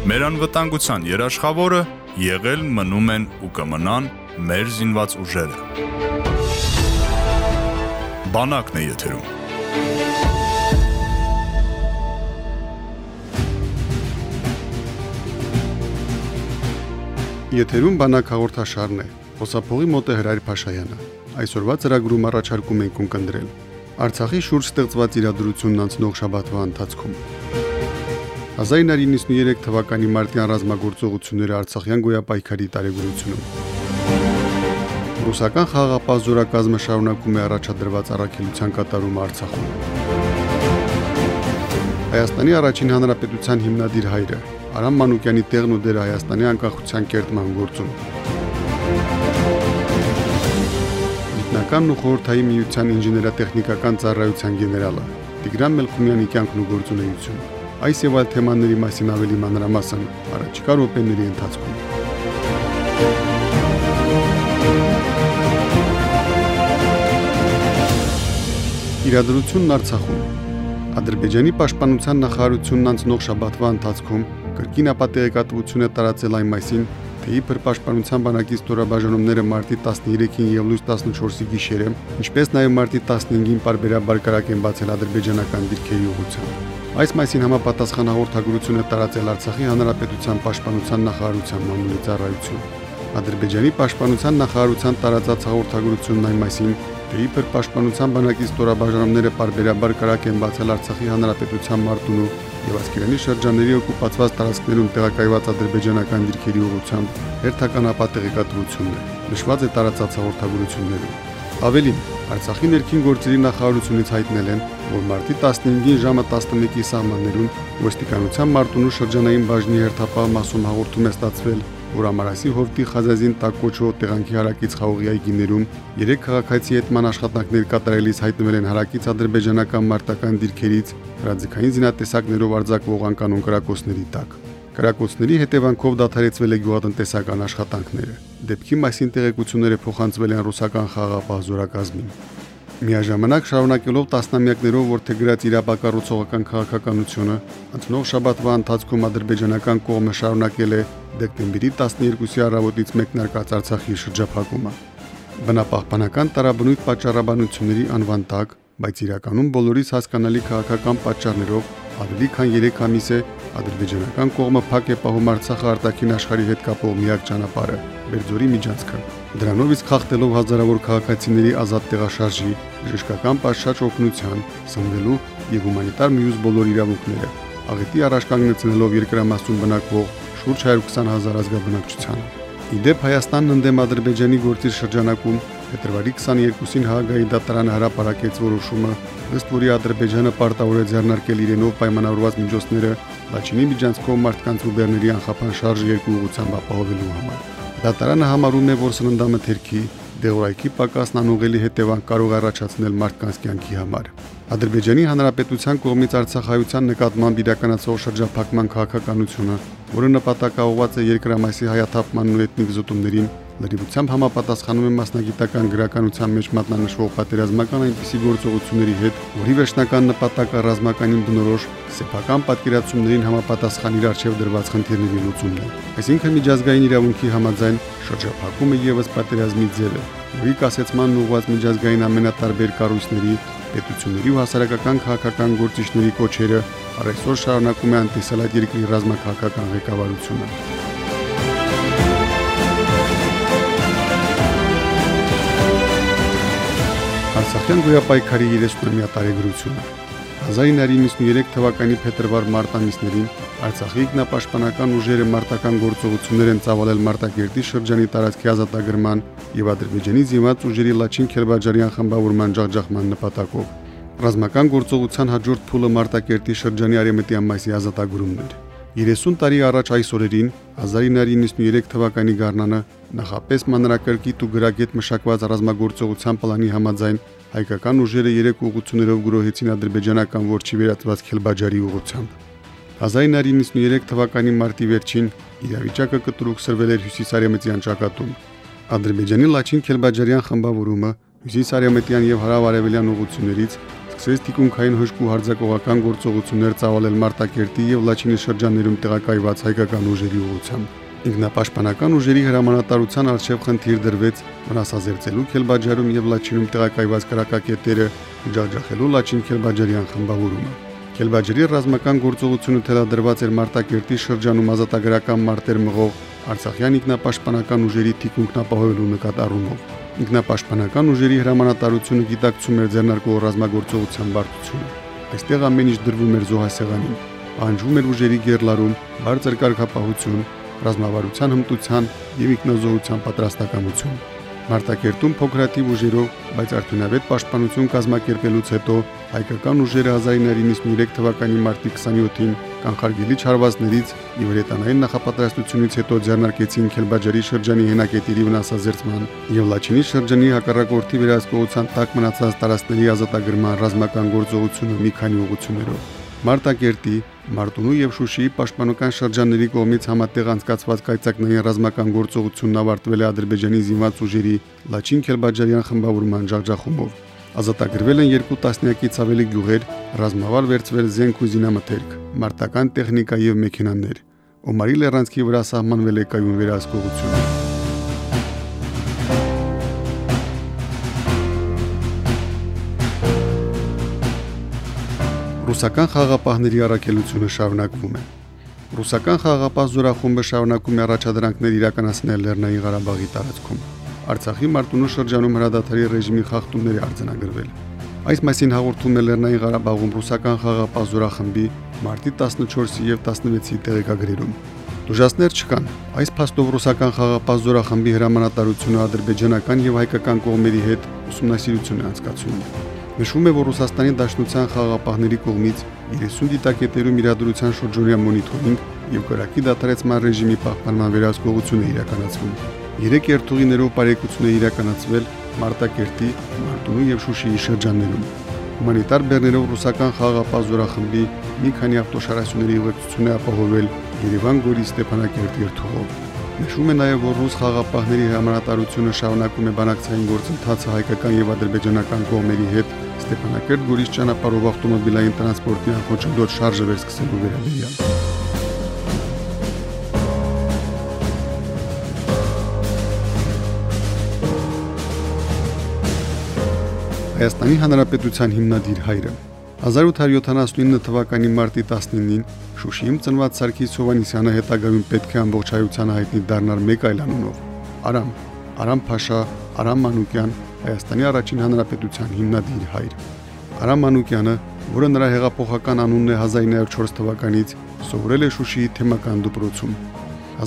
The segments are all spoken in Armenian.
Մեր անվտանգության երաշխավորը եղել մնում են ու կմնան մեր զինված ուժերը։ Բանակն է եթերում։ Եթերում բանակ հաղորդաշարն է։ Խոսափողի մոտ է Հրայր Փաշայանը։ Այսօրվա ծրագրում առաջարկում ենք ունկնդրել Արցախի շուրջ ստեղծված իրադրությունն անցնող շաբաթվա ընթացքում 1993 թվականի մարտյան ռազմագործողությունները Արցախյան գոյապայքարի տարեգրությունում։ Ռուսական խաղաղապահ զորակազմը շարունակում է առաջադրված առաքելության կատարումը Արցախում։ Հայաստանի առաջին հանրապետության հիմնադիր հայրը Արամ Մանուկյանի տեղն ու դերը Հայաստանի անկախության կերտման գործում։ Գիտնականն ու խորհրդային միության ինժեներատեխնիկական ծառայության գեներալը Տիգրան Մելքումյանի կյանքն ու գործունեությունը Այս եւ այլ թեմաների մասին ավելի մանրամասն առաջիկա րոպեների ընթացքում։ Իրադրությունն Արցախում Ադրբեջանի պաշտպանության նախարարությունն անցնող շաբաթվա ընթացքում կրկին ապատեղեկատվություն է տարածել այն մասին, թե իբր պաշտպանության բանակի ստորաբաժանումները մարտի 13-ին եւ լույս 14-ի գիշերը, ինչպես նաեւ մարտի 15-ին բարբերաբար կարակ են բացել ադրբեջանական դիրքերի ուղղությամբ։ Այս մասին համապատասխան հաղորդագրություն է տարածել Արցախի Հանրապետության Պաշտպանության նախարարության մամուլի ծառայություն։ Ադրբեջանի Պաշտպանության նախարարության տարածած հաղորդագրությունն այն մասին, թե իբր Պաշտպանության բանակի ստորաբաժանումները բարբերաբար կարակ են բացել Արցախի Հանրապետության մարտունու եւ Ասկերանի շրջանների օկուպացված տարածքներում տեղակայված ադրբեջանական դիրքերի ուղղությամբ հերթական ապատեղեկատվությունն է։ Նշված է տարածած հաղորդագրություններում։ Ավելին, Արցախի ներքին գործերի նախարարությունից հայտնել են, որ մարտի 15-ին ժամը 11-ի սահմաններում ոստիկանության մարտունու շրջանային բաժնի հերթապահ մասում հաղորդում է ստացվել, որ Ամարասի հովտի Խազազին տակոչո տեղանքի հարակից խաղողի այգիներում երեք քաղաքացի հետման աշխատանքներ կատարելիս հայտնվել են հարակից ադրբեջանական մարտական դիրքերից ռադիկային զինատեսակներով արձակվող անկանոն կրակոցների տակ։ Կրակոցների հետևանքով դադարեցվել է գյուղատնտեսական աշխատանքները։ Դեպքի մասին տեղեկությունները փոխանցվել են ռուսական խաղաղապահ զորակազմին։ Միաժամանակ շարունակելով տասնամյակներով որթեգրած իրապակառուցողական քաղաքականությունը, անցնող շաբաթվա ընթացքում ադրբեջանական կողմը շարունակել է դեկտեմբերի 12-ի առավոտից մեկնարկած Արցախի շրջափակումը։ Բնապահպանական տարաբնույթ պատճառաբանությունների անվան տակ, բայց իրականում բոլորիս հասկանալի քաղաքական պատճառներով ավելի քան 3 ամիս է ադրբեջանական կողմը փակ է պահում Արցախը արտաքին աշխարհի հետ կապող միակ ճանապարհը՝ Բերձորի միջանցքը։ Դրանով իսկ խախտելով հազարավոր քաղաքացիների ազատ տեղաշարժի, բժշկական պատշաճ օգնության, սնվելու եւ հումանիտար մյուս բոլոր իրավունքները, աղետի առաջ կանգնեցնելով երկրամասում բնակվող շուրջ 120 հազար ազգաբնակչությանը։ Իդեպ Հայաստանն ընդդեմ Ադրբեջանի գործի շրջանակում Փետրվարի 22-ին Հաագայի դատարանը հրապարակեց որոշումը, ըստ որի Ադրբեջանը պարտավոր է ձեռնարկել իրենով պայմանավորված միջոցները Լաչինի միջանցքով մարդկանց ու բեռների անխափան շարժը երկու ուղղությամբ ապահովելու համար։ Դատարանը համարում է, որ սննդամթերքի դեղորայքի պակասն անուղելի հետևանք կարող առաջացնել մարդկանց կյանքի համար։ Ադրբեջանի Հանրապետության կողմից Արցախայության նկատմամբ իրականացող շրջափակման քաղաքականությունը, որը նպատակաուղված է երկրամասի հայաթափմանն ու էթնիկ զուտումներին, լրիվությամբ համապատասխանում է մասնագիտական գրականության մեջ մատնանշվող պատերազմական այնպիսի գործողությունների հետ, որի վերջնական նպատակը ռազմականին բնորոշ սեփական պատկերացումներին համապատասխան իր արժեվ դրված խնդիրների լուծումն է։ Այսինքն միջազգային իրավունքի համաձայն շրջափակումը եւս պատերազմի ձև է, որի կասեցման ուղղված միջազգային ամենատարբեր կառույցների, պետությունների ու հասարակական քաղաքական գործիչների կոչերը առայսօր շարունակում է անտեսել այդ երկրի ռազմաքաղաքական ղեկավարությունը։ Արցախյան գոյապայքարի 30-ամյա տարեգրությունը 1993 թվականի փետրվար-մարտ ամիսներին Արցախի ինքնապաշտպանական ուժերը մարտական գործողություններ են ծավալել Մարտակերտի շրջանի տարածքի ազատագրման եւ Ադրբեջանի զինված ուժերի Լաչին Քերբաջարյան խմբավորման ջախջախման նպատակով։ Ռազմական գործողության հաջորդ փուլը Մարտակերտի շրջանի արեմտյան մասի ազատագրումն էր։ 30 տարի առաջ այս օրերին 1993 թվականի գարնանը նախապես մանրակրկիտ ու գրագետ մշակված ռազմագործողության պլանի համաձայն հայկական ուժերը երեք ուղություններով գրոհեցին ադրբեջանական որջի վերածված Քելբաջարի ուղությամբ։ 1993 թվականի մարտի վերջին իրավիճակը կտրուկ սրվել էր հյուսիսարևմտյան ճակատում։ Ադրբեջանի Լաչին Քելբաջարյան խմբավորումը հյուսիսարևմտյան եւ հարավարևելյան ուղություններից սկսեց թիկունքային հսկու հարձակողական գործողություններ ծավալել Մարտակերտի եւ Լաչինի շրջաններում տեղակայված հայկական ուժերի ուղղությամբ։ Ինքնապաշտպանական ուժերի հրամանատարության արժեվ խնդիր դրվեց վնասազերծելու Քելբաջարում եւ Լաչինում տեղակայված կրակակետերը ջաջախելու Լաչին Քելբաջարյան խմբավորումը։ Քելբաջարի ռազմական գործողությունը թելադրված էր Մարտակերտի շրջանում ազատագրական մարտեր մղող Արցախյան ինքնապաշտպանական ուժերի թիկունքն ապահովելու նկատառումով։ Ինքնապաշտպանական ուժերի հրամանատարությունը գիտակցում էր ձեռնարկող ռազմագործողության բարդությունը։ Այստեղ ամեն ինչ դրվում էր զոհասեղանին։ Պահանջվում էր ուժերի գերլարում, բարձր կարգապահություն, ռազմավարության հմտության եւ ինքնազոհության պատրաստակամություն։ Մարտակերտում փոքրաթիվ ուժերով, բայց արդյունավետ պաշտպանություն կազմակերպելուց հետո հայկական ուժերը 1993 թվականի մարտի 27-ին կանխարգելիչ հարվածներից եւ հրետանային նախապատրաստությունից հետո ձեռնարկեցին Քելբաջարի շրջանի հենակետերի վնասազերծման եւ Լաչինի շրջանի հակառակորդի վերահսկողության տակ մնացած տարածքների ազատագրման ռազմական գործողությունը մի քանի ուղություններով։ Մարտակերտի, Մարտունու եւ Շուշիի պաշտպանական շրջանների կողմից համատեղ անցկացված կայծակնային ռազմական գործողությունն ավարտվել է Ադրբեջանի զինված ուժերի Լաչին Քելբաջարյան խմբավորման ջախջախումով։ Ազատագրվել են երկու տասնյակից ավելի գյուղեր, ռազմավար վերծվել զենք ու զինամթերք, մարտական տեխնիկա եւ մեքենաներ։ Օմարի լեռանցքի վրա սահմանվել է կայուն վերահսկողությունը։ Ռուսական խաղապահների առաքելությունը շարունակվում է։ Ռուսական խաղապահ զորախումբը շարունակում է առաջադրանքներ իրականացնել Լեռնային Ղարաբաղի տարածքում։ Արցախի Մարտունու շրջանում հրադադարի ռեժիմի խախտումների արձանագրվել։ Այս մասին հաղորդում է Լեռնային Ղարաբաղում ռուսական խաղապահ զորախմբի մարտի 14-ի եւ 16-ի տեղեկագրերում։ Դժվարներ չկան։ Այս փաստով ռուսական խաղապահ զորախմբի հրամանատարությունը ադրբեջանական եւ հայկական կողմերի հետ ուսումնասիրություն է անցկացնում։ Նշվում է, որ Ռուսաստանի Դաշնության խաղապահների կողմից 30 դիտակետերում իրադրության շրջօրյա մոնիթորինգ եւ կրակի դատարեցման ռեժիմի պահպանման վերահսկողություն է իրականացվում։ Երեք երթուղիներով բարեկեցություն է իրականացվել Մարտակերտի, Մարտունու եւ Շուշիի շրջաններում։ Հումանիտար բեռներով ռուսական խաղապահ զորախմբի մի քանի ավտոշարասյուների ուղեկցություն է ապահովել Երևան-Գորի Ստեփանակերտ երթուղով։ Նշվում է նաև, որ ռուս խաղապահների հրամանատարությունը շարունակում է բանակցային գործընթացը հայկական եւ ադրբեջանական կողմերի հետ Ստեփանակերտ Գորիս ճանապարհով ավտոմոբիլային տրանսպորտի անխոչնդոտ շարժը վերսկսելու վերաբերյալ։ Հայաստանի Հանրապետության հիմնադիր հայրը 1879 թվականի մարտի 19-ին Շուշիում ծնված Սարգիս Հովանիսյանը հետագայում պետք է ամբողջայության հայտնի դառնար մեկ այլ անունով՝ Արամ, Արամ Փաշա, Արամ Մանուկյան, Հայաստանի առաջին հանրապետության հիմնադիր հայր։ Արամ Մանուկյանը, որը նրա հեղափոխական անունն է 1904 թվականից, սովորել է Շուշիի թեմական դպրոցում։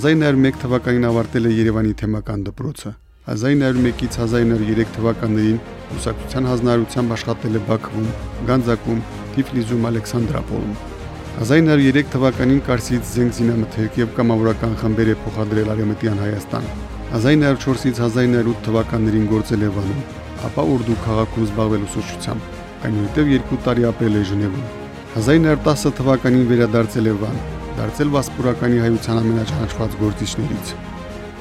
1901 թվականին ավարտել է Երևանի թեմական դպրոցը։ 1901-ից 1903 թվականներին ուսակցության հանձնարարությամբ աշխատել է Բաքվում, Գանձակում, Թիֆլիզում, Ալեքսանդրապոլում։ 1903 թվականին Կարսից զենք զինամթերք եւ կամավորական խմբեր է փոխադրել Արեմտյան Հայաստան։ 1904-ից 1908 թվականներին գործել է Վանում, ապա Ուրդու քաղաքում զբաղվել ուսուցչությամբ։ Այնուհետև երկու տարի ապրել է Ժնևում։ 1910 թվականին վերադարձել է Վան, դարձել Վասպուրականի հայության ամենաճանաչված գործիչներից։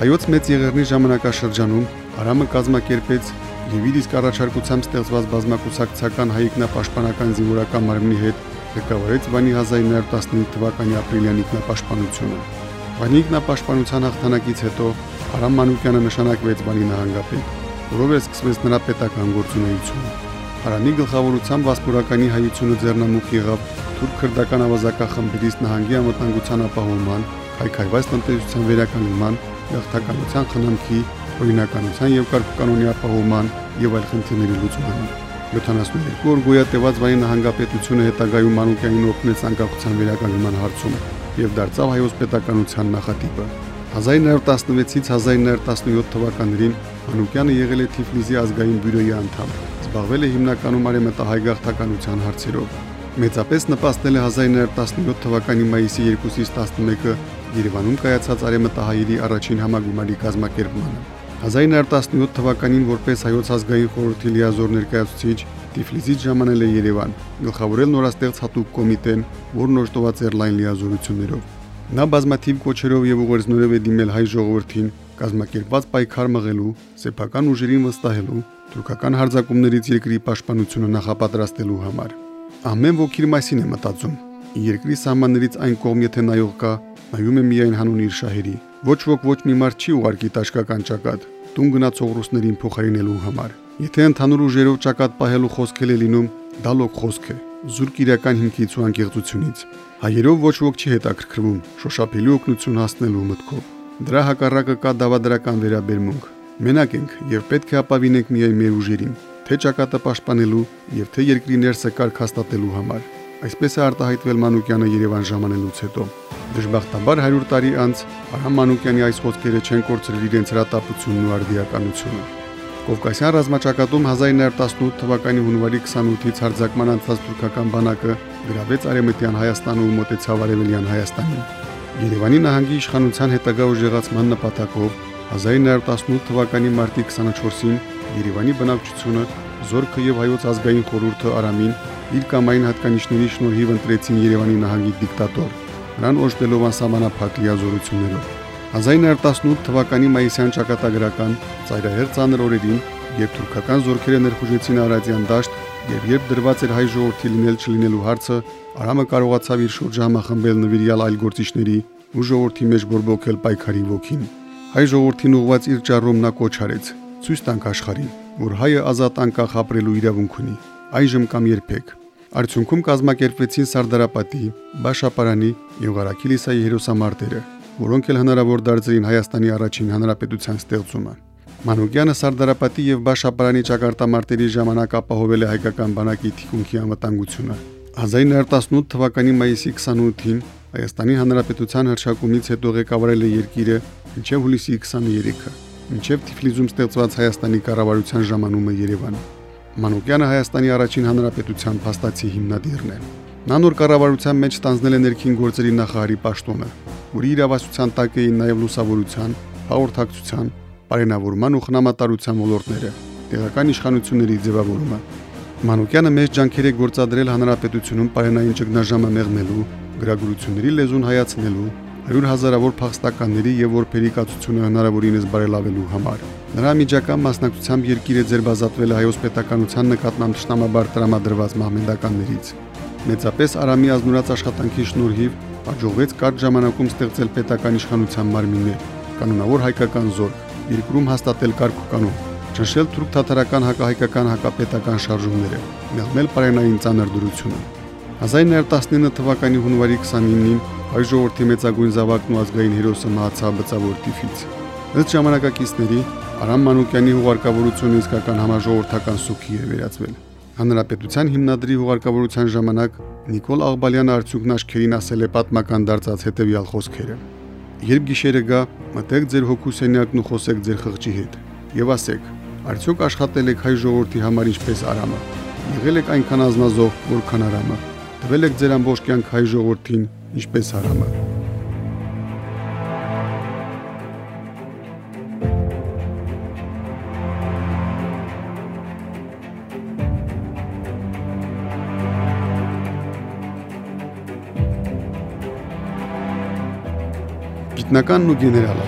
Հայոց մեծ եղերնի ժամանակաշրջանում Արամը կազմակերպեց եւ իր իսկ առաջարկությամբ ստեղծված բազմակուսակցական հայիկնապաշտպանական զինվորական մարմնի հետ ղեկավարեց Վանի 1915 թվականի ապրիլյան ինքնապաշտպանությունը։ Վանի ինքնապաշտպանության հաղթանակից հետո Արամ Մանուկյանը նշանակվեց Վանի նահանգապետ, որով էր սկսվեց նրա պետական գործունեությունը։ Արամի գլխավորությամբ Վասպուրականի հայությունը ձեռնամուխ եղավ թուրք-քրդական ավազակախմբերից նահանգի անվտանգության ապահովման, քայքայված տնտեսության վերականգնման, եղթականության խնամքի, օրինականության եւ կարգկանոնի ապահովման եւ այլ խնդիրների լուծմանը։ 72 օր գոյատևած վայրի նահանգապետությունը հետագայում Մանուկյանին օգնեց անկախության վերականգնման հարցում եւ դարձավ հայոց պետականության նախատիպը։ 1916-ից 1917 թվականներին Մանուկյանը եղել է Թիֆլիսի ազգային բյուրոյի անդամ։ Զբաղվել է հիմնականում արեմտահայ գաղթականության հարցերով։ Մեծապես նպաստել է 1917 թվականի մայիսի 2-ից 11-ը Երևանում կայացած արեմտահայերի առաջին համագումարի կազմակերպմանը։ 1917 թվականին որպես հայոց ազգային խորհրդի լիազոր ներկայացուցիչ Տիֆլիսից ժամանել է Երևան, գլխավորել նորաստեղծ հատուկ կոմիտեն, որն օժտված էր լայն լիազորություններով։ Նա բազմաթիվ կոչերով եւ ուղերձներով է դիմել հայ ժողովրդին կազմակերպված պայքար մղելու, սեփական ուժերին վստահելու, թուրքական հարձակումներից երկրի պաշտպանությունը նախապատրաստելու համար։ Ամեն ոք իր մասին է մտածում։ Երկրի սահմաններից այն կողմ եթե նայող կա, նայում է միայն հանուն իր շահերի։ Ոչ ոք ոչ մի մարդ չի ուղարկի տաշկական ճակատ տուն գնացող ռուսներին փոխարինելու համար։ Եթե ընդհանուր ուժերով ճակատ պահելու խոսքել է լինում, դա լոկ խոսք է, զուրկ իրական հիմքից ու անկեղծությունից։ Հայերով ոչ ոք չի հետաքրքրվում շոշափելի օգնություն հասնելու մտքով։ Դրա հակառակը կա դավադրական վերաբերմունք։ Մենակ ենք եւ պետք է ապավինենք միայն մեր ուժերին, թե ճակատը պաշտպանելու եւ թե երկրի ներսը կարգ հաստատելու համար։ Այսպես է արտահայտվել Մանուկյանը Երևան ժամանելուց հետո։ Դժբախտաբար 100 տարի անց Արամ Մանուկյանի այս խոսքերը չեն կորցրել իրենց հրատապությունն ու արդիականությունը։ Կովկասյան ռազմաճակատում 1918 թվականի հունվարի 28-ից հարձակման անցած թուրքական բանակը գրավեց Արեմտյան Հայաստանը ու մոտեցավ Արևելյան Հայաստանին։ Երևանի նահանգի իշխանության հետագա ուժեղացման նպատակով 1918 թվականի մարտի 24-ին Երևանի բնակչությունը Զորքը եւ Հայոց ազգային խորհուրդը Արամին իր կամային հատկանիշների շնորհիվ ընտրեցին Երևանի նահանգի դիկտատոր, նրան օժտելով անսահմանափակ լիազորություններով։ 1918 թվականի մայիսյան ճակատագրական ծայրահեղ ծանր օրերին, երբ թուրքական զորքերը ներխուժեցին Արարատյան դաշտ եւ երբ դրված էր հայ ժողովրդի լինել չլինելու հարցը, Արամը կարողացավ իր շուրջը համախմբել նվիրյալ այլ գործիչների ու ժողովրդի մեջ բորբոքել պայքարի ոգին։ Հայ ժողովրդին ուղված իր ճառում նա կոչ արեց. ցույց տանք աշխարհին, որ հայը ազատ անկախ ապրելու իրավունք ունի, այժմ կամ երբեք։ Արդյունքում կազմակերպվեցին Սարդարապետի, Բաշապարանի եւ Ղարաքիլիսայի հերոսամարտերը, որոնք էլ հնարավոր դարձրին Հայաստանի առաջին հանրապետության ստեղծումը։ Մանուկյանը Սարդարապետի եւ Բաշապարանի ճակատամարտերի ժամանակ ապահովել է հայկական բանակի թիկունքի անվտանգությունը։ 1918 թվականի մայիսի 28-ին Հայաստանի Հանրապետության հրշակումից հետո ղեկավարել է երկիրը մինչև հուլիսի 23-ը, մինչև Թիֆլիզում ստեղծված Հայաստանի կառավարության ժամանումը Երևան։ Մանուկյանը Հայաստանի առաջին հանրապետության փաստացի հիմնադիրն է։ Նա նոր կառավարության մեջ ստանձնել է ներքին գործերի նախարարի պաշտոնը, որի իրավասության տակ էին նաև լուսավորության, հաղորդակցության, բարենավորման ու խնամատարության ոլորտները, տեղական իշխանությունների ձևավորումը։ Մանուկյանը մեծ ջանքեր է գործադրել հանրապետությունում պարենային ճգնաժամը մեղմելու, գրագրությունների լեզուն հայացնելու, հարյուր հազարավոր փախստականների եւ որբերի կացությունը հնարավորինս բարելավելու համար։ Նրա միջական մասնակցությամբ երկիրը ձերբազատվել է հայոց պետականության նկատմամբ ճշտամաբար տրամադրված մահմեդականներից։ Մեծապես Արամի ազնուրած աշխատանքի շնորհիվ հաջողվեց կարճ ժամանակում ստեղծել պետական իշխանության մարմիններ, կանոնավոր հայկական զորք, երկրում հաստատել կարգ ու կանոն, ճնշել թուրք-թաթարական հակահայկական հակապետական շարժումները, մեղմել պարենային ծանր դրությունը։ 1919 թվականի հունվարի 29-ին հայ ժողովրդի մեծագույն զավակն ու ազգային հերոսը մահացավ բծավոր տիֆից։ Ըստ ժամանակակիցների Արամ Մանուկյանի հուղարկավորությունը իսկական համաժողովրդական սուքի է վերածվել։ Հանրապետության հիմնադրի հուղարկավորության ժամանակ Նիկոլ Աղբալյանը արդյունքն աչքերին ասել է պատմական դարձած հետևյալ խոսքերը. Երբ գիշերը գա, մտեք ձեր հոգու սենյակն ու խոսեք ձեր խղճի հետ եւ ասեք. արդյոք աշխատել եք հայ ժողովրդի համար ինչպես արամը։ Եղել եք այնքան ազնազող, որքան արամը։ Տվել եք ձեր ամբողջ կյանք հայ ժողովրդին ինչպես արամը։ Գիտնականն ու գեներալը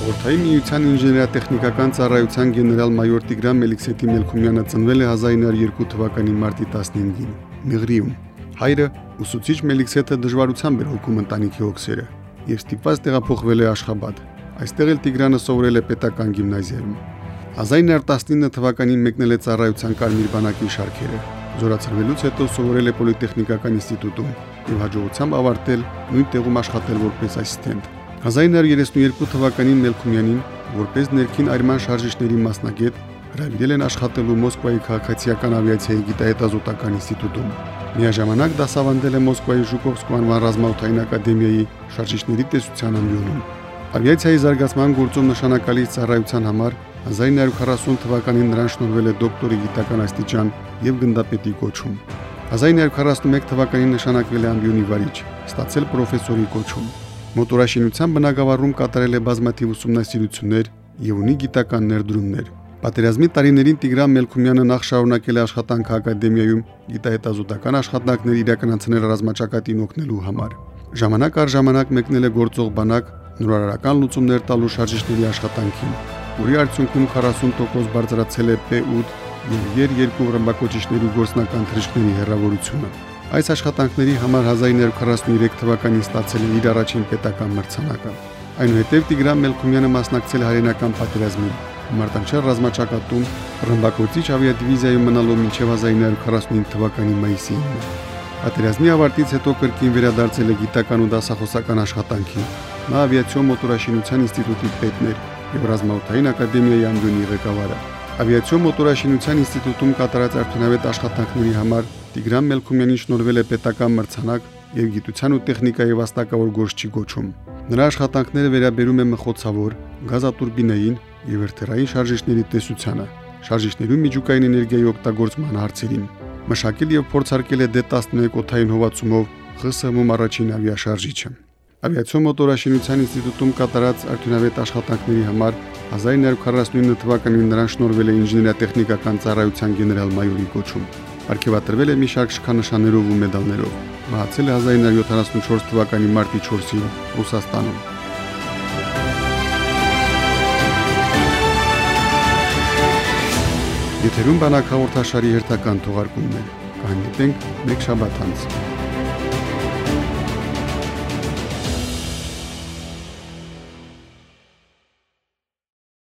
Խորհրդային միության ինժեներատեխնիկական ծառայության գեներալ-մայոր Տիգրան Մելիքսետի Մելքումյանը ծնվել է 1902 թվականի մարտի 15-ին Մեղրիում։ Հայրը ուսուցիչ Մելիքսետը դժվարությամբ էր հոգում ընտանիքի հոգսերը եւ ստիպված տեղափոխվել է Աշխաբադ։ Այստեղ էլ Տիգրանը սովորել է պետական գիմնազիայում։ 1919 թվականին մեկնել է ծառայության կարմիր բանակի շարքերը։ Զորացրվելուց հետո սովորել է Պոլիտեխնիկական ինստիտուտում եւ հաջողությամբ ավարտել նույն տեղում աշխատել որպես ասիստենտ։ 1932 թվականին Մելքումյանին որպես ներքին արման շարժիչների մասնագետ հրավիրել են աշխատելու Մոսկվայի քաղաքացիական ավիացիայի գիտահետազոտական ինստիտուտում։ Միաժամանակ դասավանդել է Մոսկվայի Ժուկովսկու անվան ռազմաօթային ակադեմիայի շարժիչների տեսության ամբիոնում։ Ավիացիայի զարգացման գործում նշանակալի ծառայության համար 1940 թվականին նրան շնորհվել է դոկտորի գիտական աստիճան եւ գնդապետի կոչում։ 1941 թվականին նշանակվել է ամբիոնի վարիչ, ստացել պրոֆեսորի կոչում։ Մոտորաշինության բնակավարում կատարել է բազմաթիվ ուսումնասիրություններ եւ ունի գիտական ներդրումներ։ Պատերազմի տարիներին Տիգրան Մելքումյանը նախ շարունակել է աշխատանքը ակադեմիայում գիտահետազոտական աշխատանքներ իրականացնել ռազմաճակատին օգնելու համար։ Ժամանակ առ ժամանակ մեկնել է գործող բանակ նորարարական լուծումներ տալու շարժիչների աշխատանքին։ որի արդյունքում 40% բարձրացել է P8 եւ Եր 2 ռմբակոճիչների գործնական թռիչքների հեռավորությունը։ Այս աշխատանքների համար 1943 թվականին ստացել է իր առաջին պետական մրցանակը։ Այնուհետև Տիգրան Մելքումյանը մասնակցել հայրենական պատերազմին, Մարտանչյալ ռազմաճակատում ռմբակոծիչ ավիադիվիզիայում մնալով մինչև 1945 թվականի մայիսի 9-ը։ Պատերազմի ավարտից հետո կրկին վերադարձել է գիտական ու դասախոսական աշխատանքի։ Նա ավիացիոն մոտորաշինության ինստիտուտի պետն էր եւ ռազմաօթային ակադեմիայի անդունի ղեկավարը։ Ավիացիոն մոտորաշինության ինստիտուտում կատարած արդյունավետ աշխատանքների համար Տիգրան Մելքումյանին շնորհվել է պետական մրցանակ եւ գիտության ու տեխնիկայի վաստակավոր գործչի գոչում։ Նրա աշխատանքները վերաբերում են մխոցավոր, գազատուրբինային եւ երթերային շարժիչների տեսությանը, շարժիչներում միջուկային էներգիայի օգտագործման հարցերին։ Մշակել եւ փորձարկել է D11 օթային հովացումով ԽՍՀՄ-ում առաջին ավիաշարժիչը։ Ավիացիոն մոտորաշինության ինստիտուտում կատարած արդյունավետ աշխատանքների համար 1949 թվականին նրան շնորհվել է ինժեներատեխնիկական ծառայության գեներալ-մայորի կոչում։ Արգելատրվել է մի շարք շքանշաններով ու մեդալներով։ Մահացել է 1974 թվականի մարտի 4-ին Ռուսաստանում։ Եթերում բանակ հաղորդաշարի հերթական թողարկումն է։ Կհանդիպենք մեկ շաբաթ անց։